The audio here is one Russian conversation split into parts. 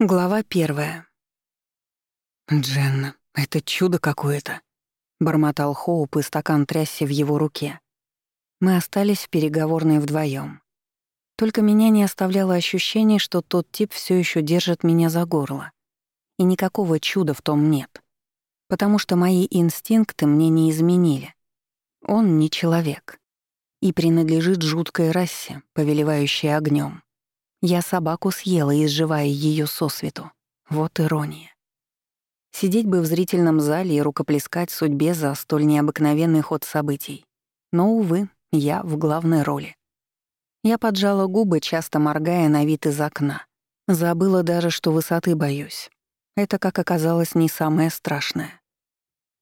Глава первая. «Дженна, это чудо какое-то», — бормотал Хоуп, и стакан трясся в его руке. Мы остались в переговорной вдвоем. Только меня не оставляло ощущение, что тот тип все еще держит меня за горло. И никакого чуда в том нет. Потому что мои инстинкты мне не изменили. Он не человек. И принадлежит жуткой расе, повелевающей огнем. Я собаку съела, изживая ее сосвету. Вот ирония. Сидеть бы в зрительном зале и рукоплескать судьбе за столь необыкновенный ход событий. Но, увы, я в главной роли. Я поджала губы, часто моргая на вид из окна. Забыла даже, что высоты боюсь. Это, как оказалось, не самое страшное.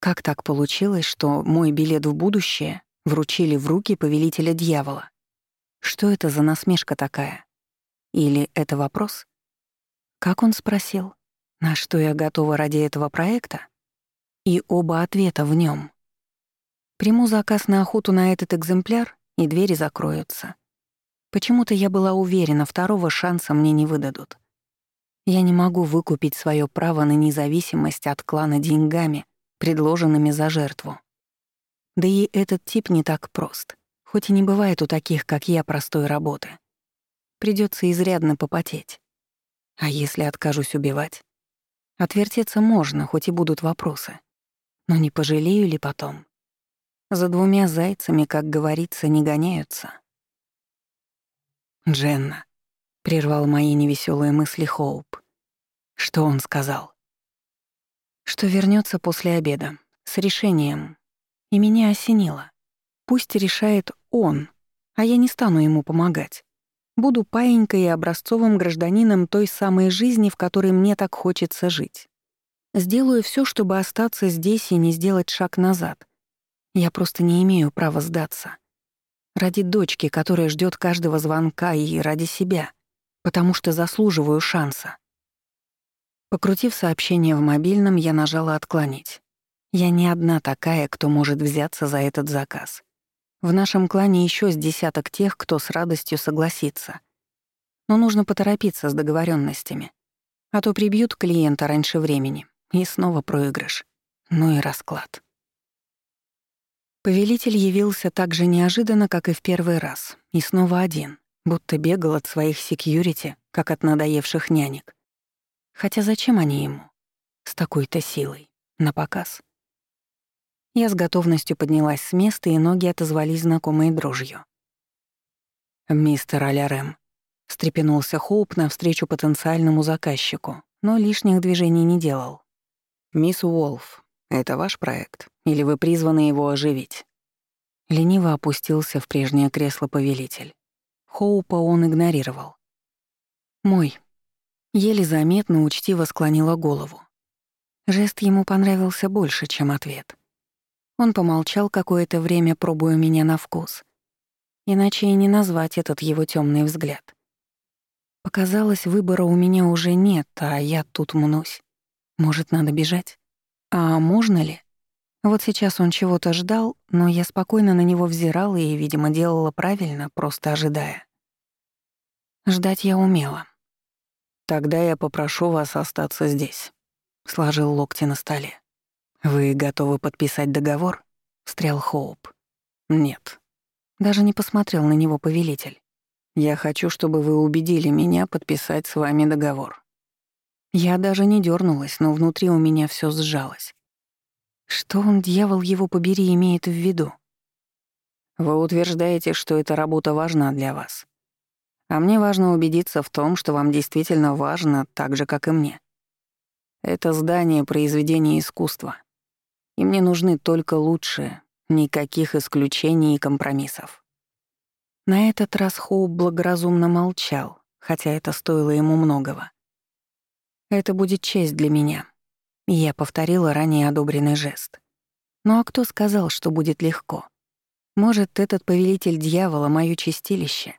Как так получилось, что мой билет в будущее вручили в руки повелителя дьявола? Что это за насмешка такая? Или это вопрос? Как он спросил? На что я готова ради этого проекта? И оба ответа в нем. Приму заказ на охоту на этот экземпляр, и двери закроются. Почему-то я была уверена, второго шанса мне не выдадут. Я не могу выкупить свое право на независимость от клана деньгами, предложенными за жертву. Да и этот тип не так прост, хоть и не бывает у таких, как я, простой работы. Придется изрядно попотеть. А если откажусь убивать? Отвертеться можно, хоть и будут вопросы. Но не пожалею ли потом? За двумя зайцами, как говорится, не гоняются. «Дженна», — прервал мои невеселые мысли Хоуп. Что он сказал? Что вернется после обеда, с решением. И меня осенило. Пусть решает он, а я не стану ему помогать. Буду паинькой и образцовым гражданином той самой жизни, в которой мне так хочется жить. Сделаю все, чтобы остаться здесь и не сделать шаг назад. Я просто не имею права сдаться. Ради дочки, которая ждет каждого звонка, и ради себя, потому что заслуживаю шанса. Покрутив сообщение в мобильном, я нажала «Отклонить». Я не одна такая, кто может взяться за этот заказ. В нашем клане еще с десяток тех, кто с радостью согласится. Но нужно поторопиться с договоренностями, а то прибьют клиента раньше времени, и снова проигрыш. Ну и расклад. Повелитель явился так же неожиданно, как и в первый раз, и снова один, будто бегал от своих секьюрити, как от надоевших нянек. Хотя зачем они ему? С такой-то силой. На показ. Я с готовностью поднялась с места, и ноги отозвались знакомой дрожью. «Мистер Алярем», — встрепенулся Хоуп навстречу потенциальному заказчику, но лишних движений не делал. «Мисс Уолф, это ваш проект? Или вы призваны его оживить?» Лениво опустился в прежнее кресло повелитель. Хоупа он игнорировал. «Мой». Еле заметно учтиво склонила голову. Жест ему понравился больше, чем ответ. Он помолчал какое-то время, пробуя меня на вкус. Иначе и не назвать этот его темный взгляд. Показалось, выбора у меня уже нет, а я тут мнусь. Может, надо бежать? А можно ли? Вот сейчас он чего-то ждал, но я спокойно на него взирала и, видимо, делала правильно, просто ожидая. Ждать я умела. «Тогда я попрошу вас остаться здесь», — сложил локти на столе. «Вы готовы подписать договор?» — встрял Хоуп. «Нет». Даже не посмотрел на него повелитель. «Я хочу, чтобы вы убедили меня подписать с вами договор». Я даже не дернулась, но внутри у меня все сжалось. Что он, дьявол его побери, имеет в виду? Вы утверждаете, что эта работа важна для вас. А мне важно убедиться в том, что вам действительно важно, так же, как и мне. Это здание — произведение искусства и мне нужны только лучшие, никаких исключений и компромиссов. На этот раз Хоуп благоразумно молчал, хотя это стоило ему многого. «Это будет честь для меня», — я повторила ранее одобренный жест. «Ну а кто сказал, что будет легко? Может, этот повелитель дьявола — моё чистилище?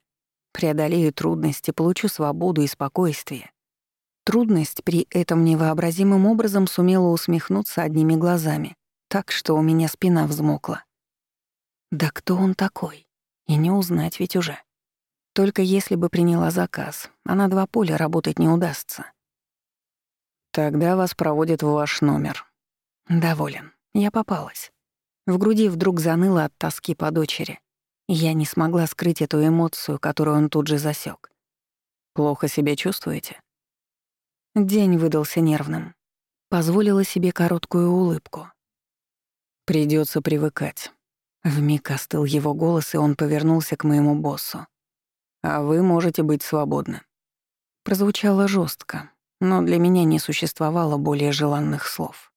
Преодолею трудности, получу свободу и спокойствие». Трудность при этом невообразимым образом сумела усмехнуться одними глазами, так, что у меня спина взмокла. Да кто он такой? И не узнать ведь уже. Только если бы приняла заказ, а на два поля работать не удастся. Тогда вас проводят в ваш номер. Доволен. Я попалась. В груди вдруг заныло от тоски по дочери. Я не смогла скрыть эту эмоцию, которую он тут же засек. Плохо себя чувствуете? День выдался нервным. Позволила себе короткую улыбку. Придется привыкать. Вмиг остыл его голос, и он повернулся к моему боссу. «А вы можете быть свободны». Прозвучало жестко, но для меня не существовало более желанных слов.